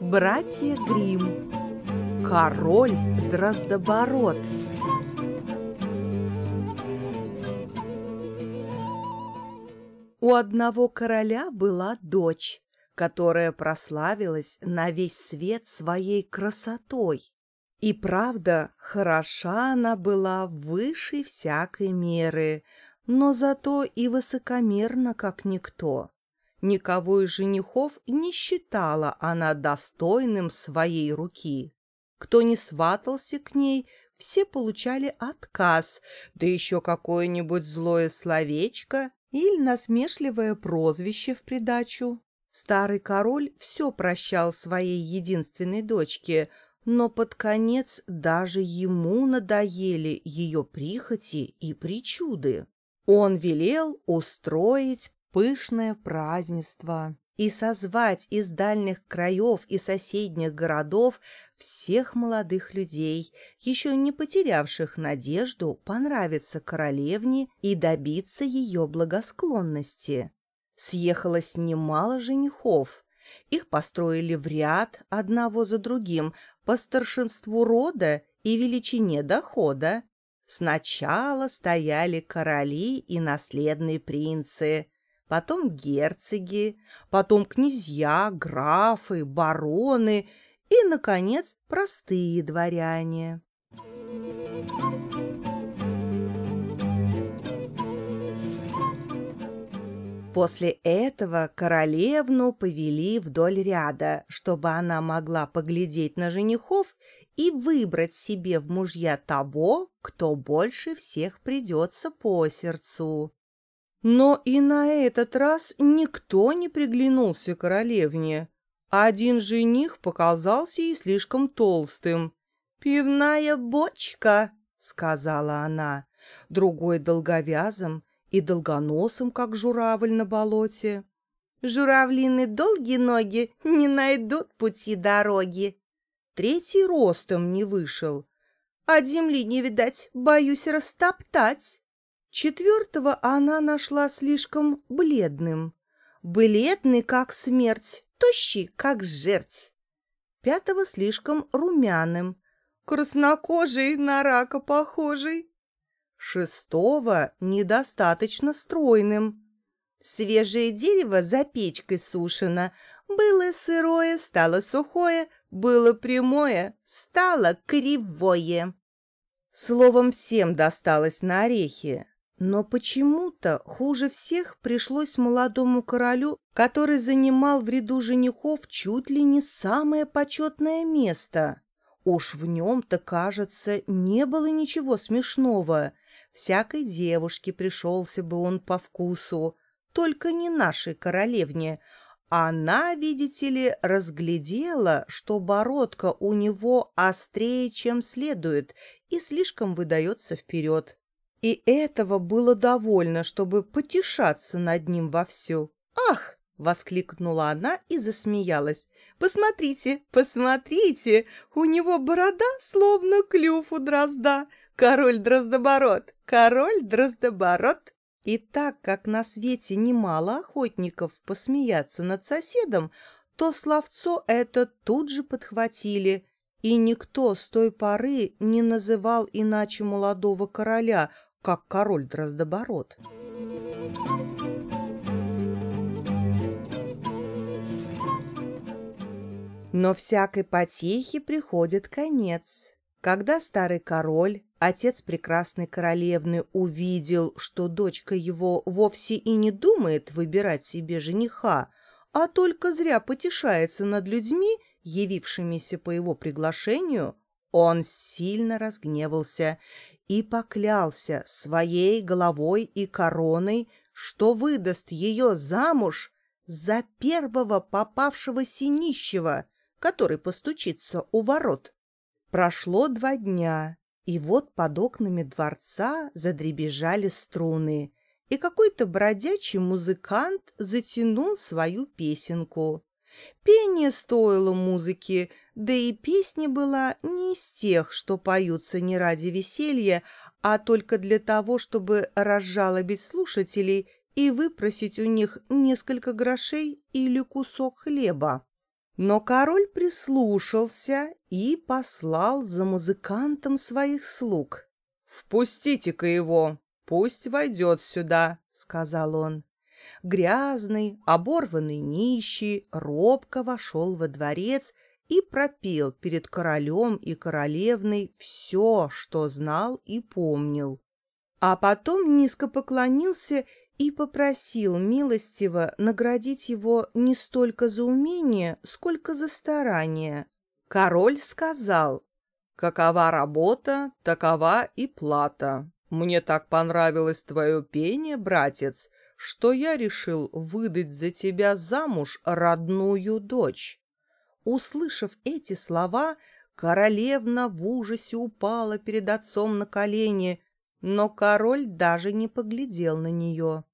Братья Грим. Король Дроздоборот. У одного короля была дочь, которая прославилась на весь свет своей красотой. И правда, хороша она была выше всякой меры, но зато и высокомерна, как никто. Никого из женихов не считала она достойным своей руки. Кто не сватался к ней, все получали отказ, да еще какое-нибудь злое словечко или насмешливое прозвище в придачу. Старый король все прощал своей единственной дочке, но под конец даже ему надоели ее прихоти и причуды. Он велел устроить пышное празднество и созвать из дальних краев и соседних городов всех молодых людей, еще не потерявших надежду понравиться королевне и добиться ее благосклонности. Съехалось немало женихов. Их построили в ряд одного за другим по старшинству рода и величине дохода. Сначала стояли короли и наследные принцы, потом герцоги, потом князья, графы, бароны и, наконец, простые дворяне. После этого королевну повели вдоль ряда, чтобы она могла поглядеть на женихов и выбрать себе в мужья того, кто больше всех придется по сердцу. Но и на этот раз никто не приглянулся королевне. Один жених показался ей слишком толстым. «Пивная бочка», — сказала она, другой долговязым и долгоносым, как журавль на болоте. «Журавлины долгие ноги не найдут пути дороги». Третий ростом не вышел. От земли не видать, боюсь растоптать. Четвертого она нашла слишком бледным. Бледный, как смерть, тощий, как жерть. Пятого слишком румяным, краснокожий, на рака похожий. Шестого недостаточно стройным. Свежее дерево за печкой сушено. Было сырое, стало сухое, было прямое, стало кривое. Словом, всем досталось на орехи. Но почему-то хуже всех пришлось молодому королю, который занимал в ряду женихов чуть ли не самое почетное место. Уж в нем-то, кажется, не было ничего смешного. Всякой девушке пришелся бы он по вкусу, только не нашей королевне. Она, видите ли, разглядела, что бородка у него острее, чем следует, и слишком выдается вперед. И этого было довольно, чтобы потешаться над ним вовсю. «Ах!» — воскликнула она и засмеялась. «Посмотрите, посмотрите! У него борода, словно клюв у дрозда. Король Дроздоборот! Король Дроздоборот!» И так как на свете немало охотников посмеяться над соседом, то словцо это тут же подхватили, и никто с той поры не называл иначе молодого короля, как король Дроздоборот. Но всякой потехе приходит конец. Когда старый король, отец прекрасной королевны, увидел, что дочка его вовсе и не думает выбирать себе жениха, а только зря потешается над людьми, явившимися по его приглашению, он сильно разгневался и поклялся своей головой и короной, что выдаст ее замуж за первого попавшегося нищего, который постучится у ворот. Прошло два дня, и вот под окнами дворца задребежали струны, и какой-то бродячий музыкант затянул свою песенку. Пение стоило музыки, да и песня была не из тех, что поются не ради веселья, а только для того, чтобы разжалобить слушателей и выпросить у них несколько грошей или кусок хлеба. Но король прислушался и послал за музыкантом своих слуг. «Впустите-ка его, пусть войдет сюда», — сказал он. Грязный, оборванный нищий робко вошел во дворец и пропел перед королем и королевной все, что знал и помнил. А потом низко поклонился и попросил милостиво наградить его не столько за умение, сколько за старание. Король сказал, «Какова работа, такова и плата. Мне так понравилось твое пение, братец, что я решил выдать за тебя замуж родную дочь». Услышав эти слова, королевна в ужасе упала перед отцом на колени но король даже не поглядел на нее.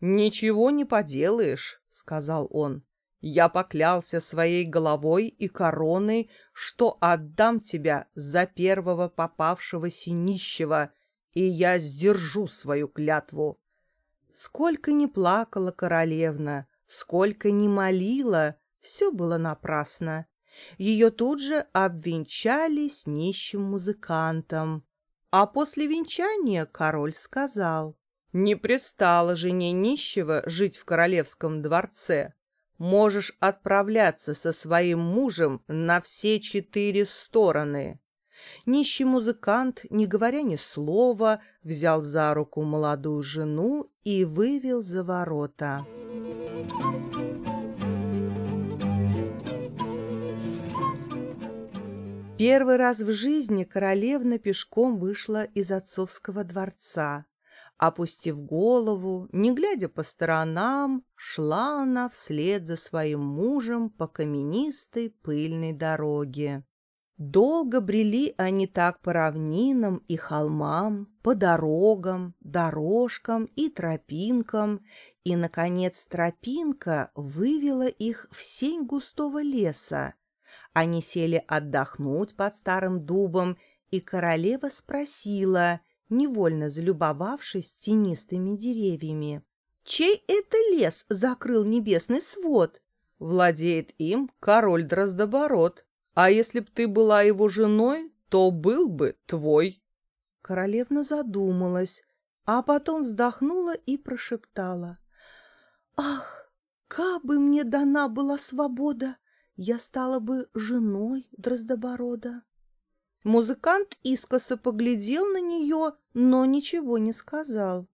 «Ничего не поделаешь», — сказал он. «Я поклялся своей головой и короной, что отдам тебя за первого попавшегося нищего, и я сдержу свою клятву». Сколько ни плакала королевна, сколько ни молила, все было напрасно. Ее тут же обвенчали с нищим музыкантом. А после венчания король сказал, «Не пристало жене нищего жить в королевском дворце. Можешь отправляться со своим мужем на все четыре стороны». Нищий музыкант, не говоря ни слова, взял за руку молодую жену и вывел за ворота. Первый раз в жизни королевна пешком вышла из отцовского дворца. Опустив голову, не глядя по сторонам, шла она вслед за своим мужем по каменистой пыльной дороге. Долго брели они так по равнинам и холмам, по дорогам, дорожкам и тропинкам, и, наконец, тропинка вывела их в сень густого леса, они сели отдохнуть под старым дубом, и королева спросила, невольно залюбовавшись тенистыми деревьями. «Чей это лес закрыл небесный свод?» «Владеет им король Дроздобород. А если б ты была его женой, то был бы твой». Королевна задумалась, а потом вздохнула и прошептала. «Ах, как бы мне дана была свобода! я стала бы женой Дроздоборода. Музыкант искоса поглядел на нее, но ничего не сказал.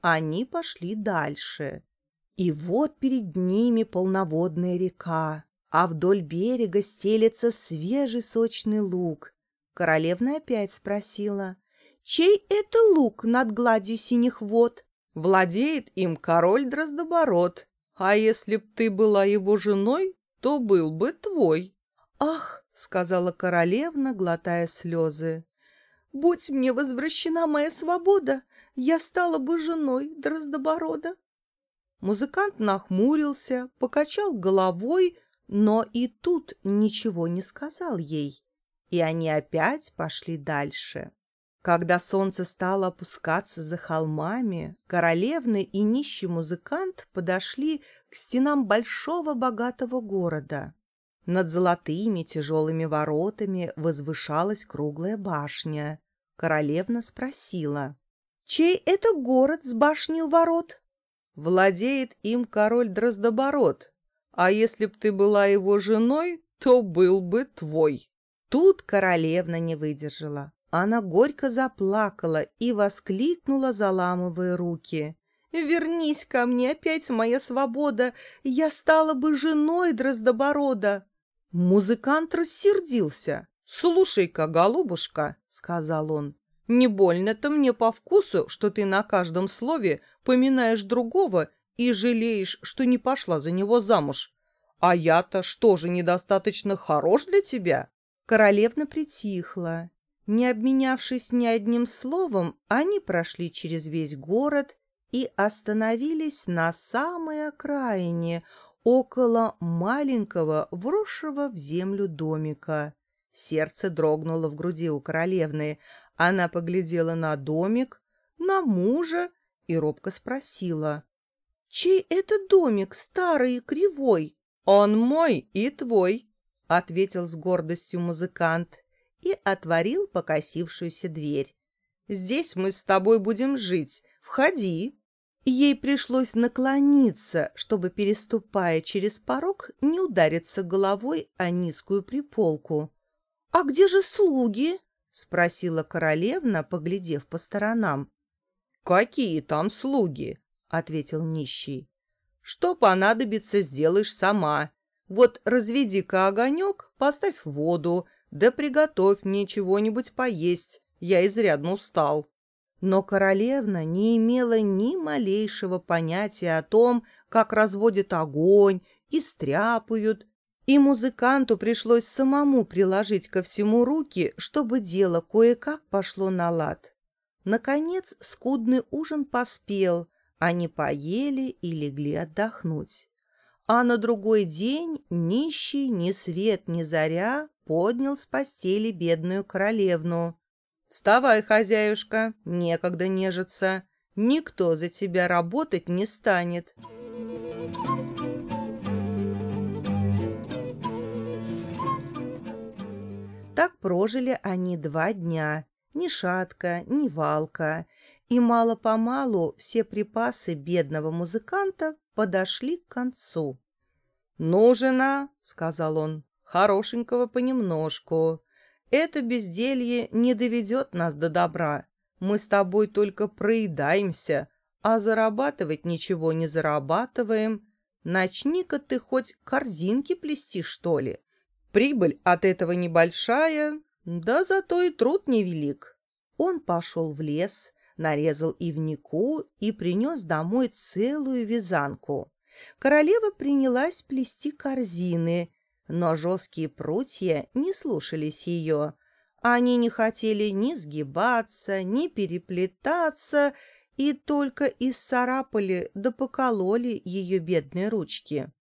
Они пошли дальше. И вот перед ними полноводная река, а вдоль берега стелется свежий сочный луг. Королевна опять спросила, «Чей это луг над гладью синих вод?» «Владеет им король Дроздобород, а если б ты была его женой, то был бы твой. «Ах!» — сказала королевна, глотая слезы. «Будь мне возвращена моя свобода, я стала бы женой Дроздоборода». Музыкант нахмурился, покачал головой, но и тут ничего не сказал ей, и они опять пошли дальше. Когда солнце стало опускаться за холмами, королевны и нищий музыкант подошли к стенам большого богатого города. Над золотыми тяжелыми воротами возвышалась круглая башня. Королевна спросила, «Чей это город с башней ворот?» «Владеет им король Дроздобород, а если б ты была его женой, то был бы твой». Тут королевна не выдержала. Она горько заплакала и воскликнула, заламывая руки. «Вернись ко мне опять, моя свобода! Я стала бы женой Дроздоборода!» Музыкант рассердился. «Слушай-ка, голубушка», — сказал он, — «не больно-то мне по вкусу, что ты на каждом слове поминаешь другого и жалеешь, что не пошла за него замуж. А я-то что же недостаточно хорош для тебя?» Королевна притихла. Не обменявшись ни одним словом, они прошли через весь город и остановились на самой окраине, около маленького, вросшего в землю домика. Сердце дрогнуло в груди у королевны. Она поглядела на домик, на мужа и робко спросила. «Чей это домик, старый и кривой?» «Он мой и твой», — ответил с гордостью музыкант и отворил покосившуюся дверь. «Здесь мы с тобой будем жить. Входи!» Ей пришлось наклониться, чтобы, переступая через порог, не удариться головой о низкую приполку. «А где же слуги?» — спросила королевна, поглядев по сторонам. «Какие там слуги?» — ответил нищий. «Что понадобится, сделаешь сама. Вот разведи-ка огонек, поставь воду, да приготовь мне чего-нибудь поесть. Я изрядно устал». Но королевна не имела ни малейшего понятия о том, как разводят огонь и стряпают, и музыканту пришлось самому приложить ко всему руки, чтобы дело кое-как пошло на лад. Наконец скудный ужин поспел, они поели и легли отдохнуть. А на другой день нищий ни свет ни заря поднял с постели бедную королевну. «Вставай, хозяюшка, некогда нежиться. Никто за тебя работать не станет». Так прожили они два дня, ни шатка, ни валка, и мало-помалу все припасы бедного музыканта подошли к концу. «Ну, жена», — сказал он, — «хорошенького понемножку. Это безделье не доведет нас до добра. Мы с тобой только проедаемся, а зарабатывать ничего не зарабатываем. Начни-ка ты хоть корзинки плести, что ли. Прибыль от этого небольшая, да зато и труд невелик. Он пошел в лес, нарезал ивнику и принес домой целую вязанку. Королева принялась плести корзины, но жесткие прутья не слушались ее. Они не хотели ни сгибаться, ни переплетаться, и только исцарапали да покололи ее бедные ручки.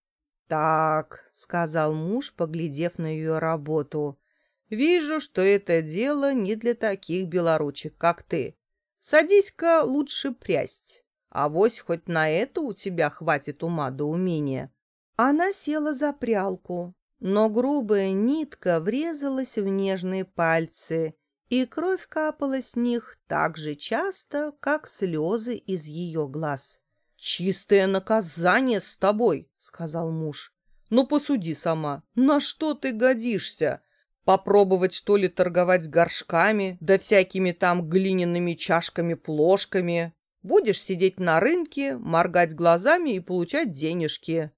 «Так», — сказал муж, поглядев на ее работу, — «вижу, что это дело не для таких белоручек, как ты. Садись-ка лучше прясть, а вось хоть на это у тебя хватит ума да умения». Она села за прялку, но грубая нитка врезалась в нежные пальцы, и кровь капала с них так же часто, как слезы из ее глаз. «Чистое наказание с тобой», — сказал муж. «Ну, посуди сама, на что ты годишься? Попробовать, что ли, торговать горшками, да всякими там глиняными чашками-плошками? Будешь сидеть на рынке, моргать глазами и получать денежки».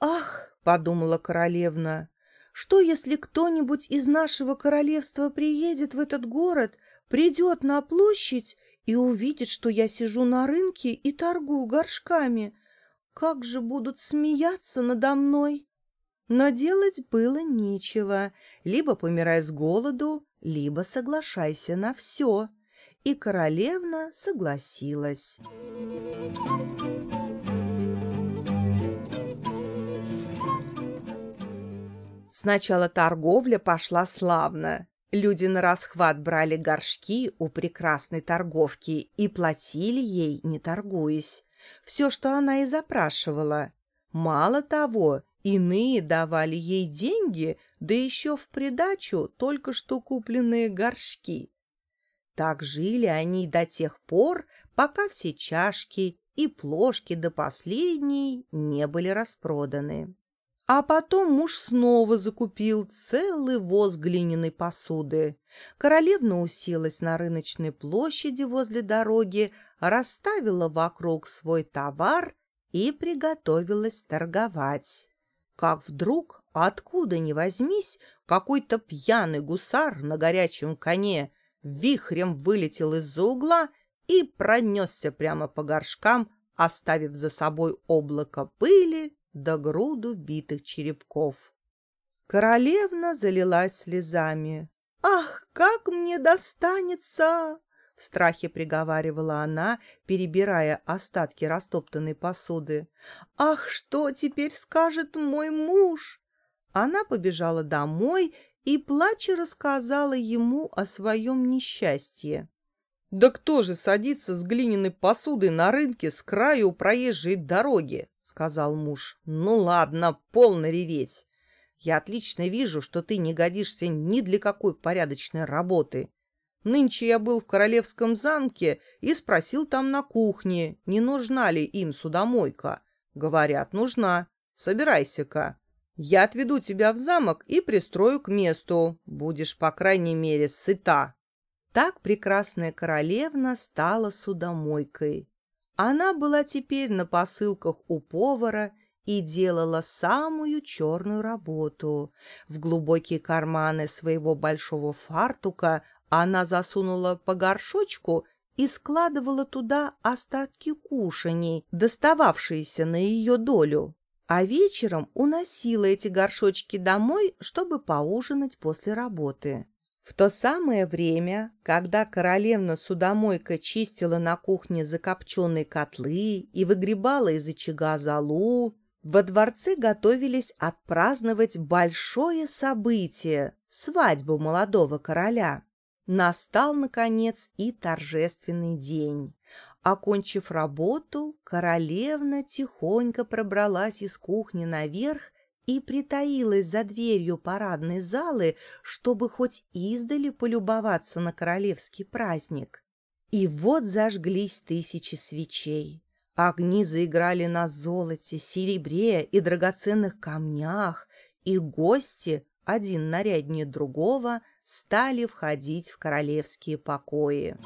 «Ах!» — подумала королевна. «Что, если кто-нибудь из нашего королевства приедет в этот город, придет на площадь и увидит, что я сижу на рынке и торгую горшками? Как же будут смеяться надо мной!» Но делать было нечего. Либо помирай с голоду, либо соглашайся на все. И королевна согласилась. Сначала торговля пошла славно. Люди на расхват брали горшки у прекрасной торговки и платили ей, не торгуясь. Все, что она и запрашивала. Мало того, иные давали ей деньги, да еще в придачу только что купленные горшки. Так жили они до тех пор, пока все чашки и плошки до последней не были распроданы. А потом муж снова закупил целый воз глиняной посуды. Королевна уселась на рыночной площади возле дороги, расставила вокруг свой товар и приготовилась торговать. Как вдруг, откуда ни возьмись, какой-то пьяный гусар на горячем коне вихрем вылетел из-за угла и пронесся прямо по горшкам, оставив за собой облако пыли да груду битых черепков. Королевна залилась слезами. «Ах, как мне достанется!» В страхе приговаривала она, перебирая остатки растоптанной посуды. «Ах, что теперь скажет мой муж?» Она побежала домой и, плача, рассказала ему о своем несчастье. «Да кто же садится с глиняной посудой на рынке с краю проезжей дороги?» — сказал муж. «Ну ладно, полно реветь. Я отлично вижу, что ты не годишься ни для какой порядочной работы. Нынче я был в королевском замке и спросил там на кухне, не нужна ли им судомойка. Говорят, нужна. Собирайся-ка. Я отведу тебя в замок и пристрою к месту. Будешь, по крайней мере, сыта. Так прекрасная королевна стала судомойкой. Она была теперь на посылках у повара и делала самую черную работу. В глубокие карманы своего большого фартука она засунула по горшочку и складывала туда остатки кушаний, достававшиеся на ее долю. А вечером уносила эти горшочки домой, чтобы поужинать после работы. В то самое время, когда королевна-судомойка чистила на кухне закопченные котлы и выгребала из очага золу, во дворце готовились отпраздновать большое событие — свадьбу молодого короля. Настал, наконец, и торжественный день. Окончив работу, королевна тихонько пробралась из кухни наверх и притаилась за дверью парадной залы, чтобы хоть издали полюбоваться на королевский праздник. И вот зажглись тысячи свечей. Огни заиграли на золоте, серебре и драгоценных камнях, и гости, один наряднее другого, стали входить в королевские покои.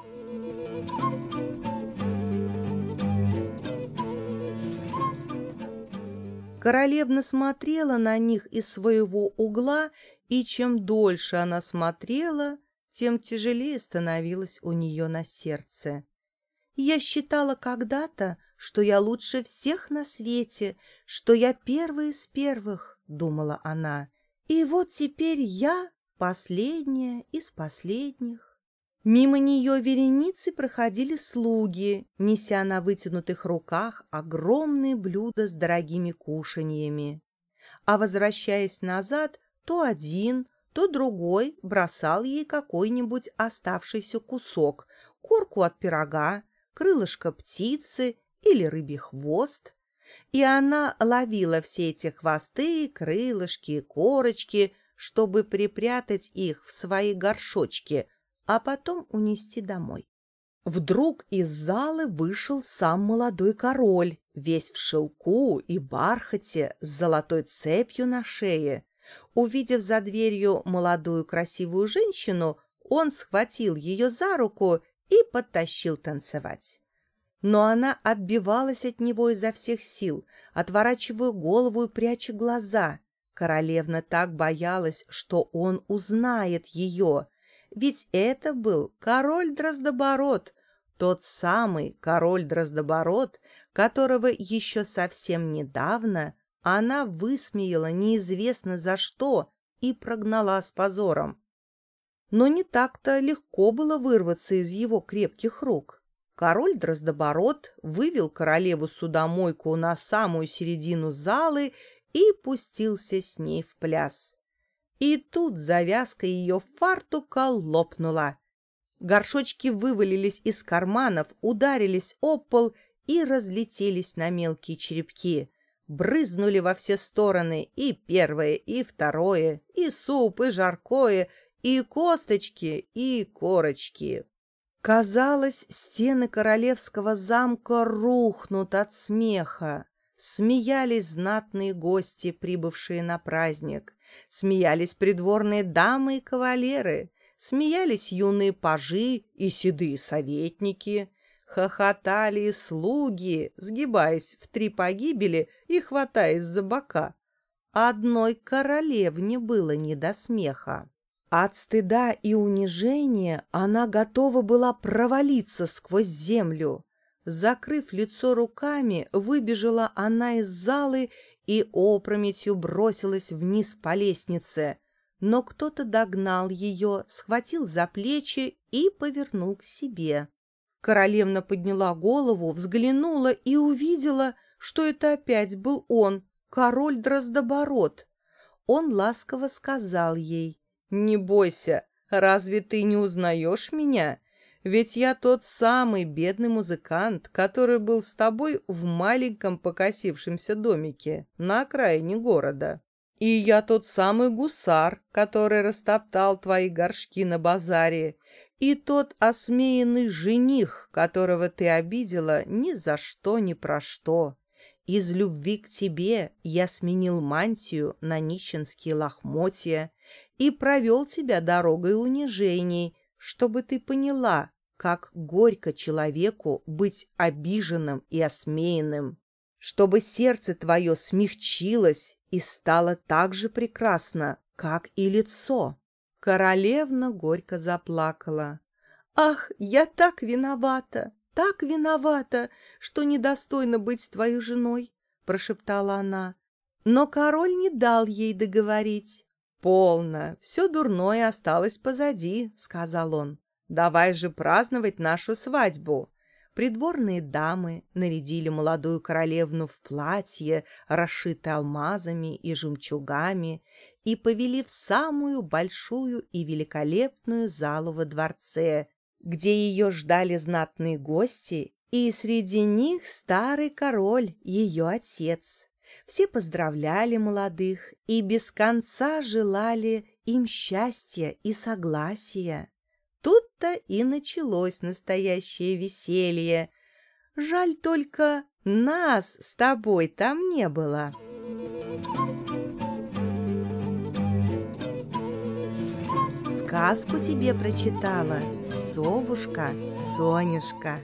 Королевна смотрела на них из своего угла, и чем дольше она смотрела, тем тяжелее становилось у нее на сердце. Я считала когда-то, что я лучше всех на свете, что я первая из первых, — думала она. И вот теперь я последняя из последних. Мимо нее вереницы проходили слуги, неся на вытянутых руках огромные блюда с дорогими кушаньями. А возвращаясь назад, то один, то другой бросал ей какой-нибудь оставшийся кусок, корку от пирога, крылышко птицы или рыбий хвост, и она ловила все эти хвосты, крылышки и корочки, чтобы припрятать их в свои горшочки, а потом унести домой. Вдруг из залы вышел сам молодой король, весь в шелку и бархате с золотой цепью на шее. Увидев за дверью молодую красивую женщину, он схватил ее за руку и подтащил танцевать но она отбивалась от него изо всех сил, отворачивая голову и пряча глаза. Королевна так боялась, что он узнает ее, ведь это был король Дроздобород, тот самый король Дроздобород, которого еще совсем недавно она высмеяла неизвестно за что и прогнала с позором. Но не так-то легко было вырваться из его крепких рук. Король Дроздобород вывел королеву-судомойку на самую середину залы и пустился с ней в пляс. И тут завязка ее фартука лопнула. Горшочки вывалились из карманов, ударились о пол и разлетелись на мелкие черепки. Брызнули во все стороны и первое, и второе, и суп, и жаркое, и косточки, и корочки. Казалось, стены королевского замка рухнут от смеха. Смеялись знатные гости, прибывшие на праздник. Смеялись придворные дамы и кавалеры. Смеялись юные пажи и седые советники. Хохотали и слуги, сгибаясь в три погибели и хватаясь за бока. Одной королевне было не до смеха. От стыда и унижения она готова была провалиться сквозь землю. Закрыв лицо руками, выбежала она из залы и опрометью бросилась вниз по лестнице. Но кто-то догнал ее, схватил за плечи и повернул к себе. Королевна подняла голову, взглянула и увидела, что это опять был он, король Дроздобород. Он ласково сказал ей — «Не бойся, разве ты не узнаешь меня? Ведь я тот самый бедный музыкант, который был с тобой в маленьком покосившемся домике на окраине города». И я тот самый гусар, который растоптал твои горшки на базаре, и тот осмеянный жених, которого ты обидела ни за что, ни про что. Из любви к тебе я сменил мантию на нищенские лохмотья и провел тебя дорогой унижений, чтобы ты поняла, как горько человеку быть обиженным и осмеянным, чтобы сердце твое смягчилось и стало так же прекрасно, как и лицо. Королевна горько заплакала. «Ах, я так виновата! так виновата, что недостойна быть твоей женой», — прошептала она. Но король не дал ей договорить. «Полно, все дурное осталось позади», — сказал он. «Давай же праздновать нашу свадьбу». Придворные дамы нарядили молодую королевну в платье, расшитое алмазами и жемчугами, и повели в самую большую и великолепную залу во дворце, где ее ждали знатные гости, и среди них старый король, ее отец. Все поздравляли молодых и без конца желали им счастья и согласия. Тут-то и началось настоящее веселье. Жаль только, нас с тобой там не было. Сказку тебе прочитала совушка Сонюшка.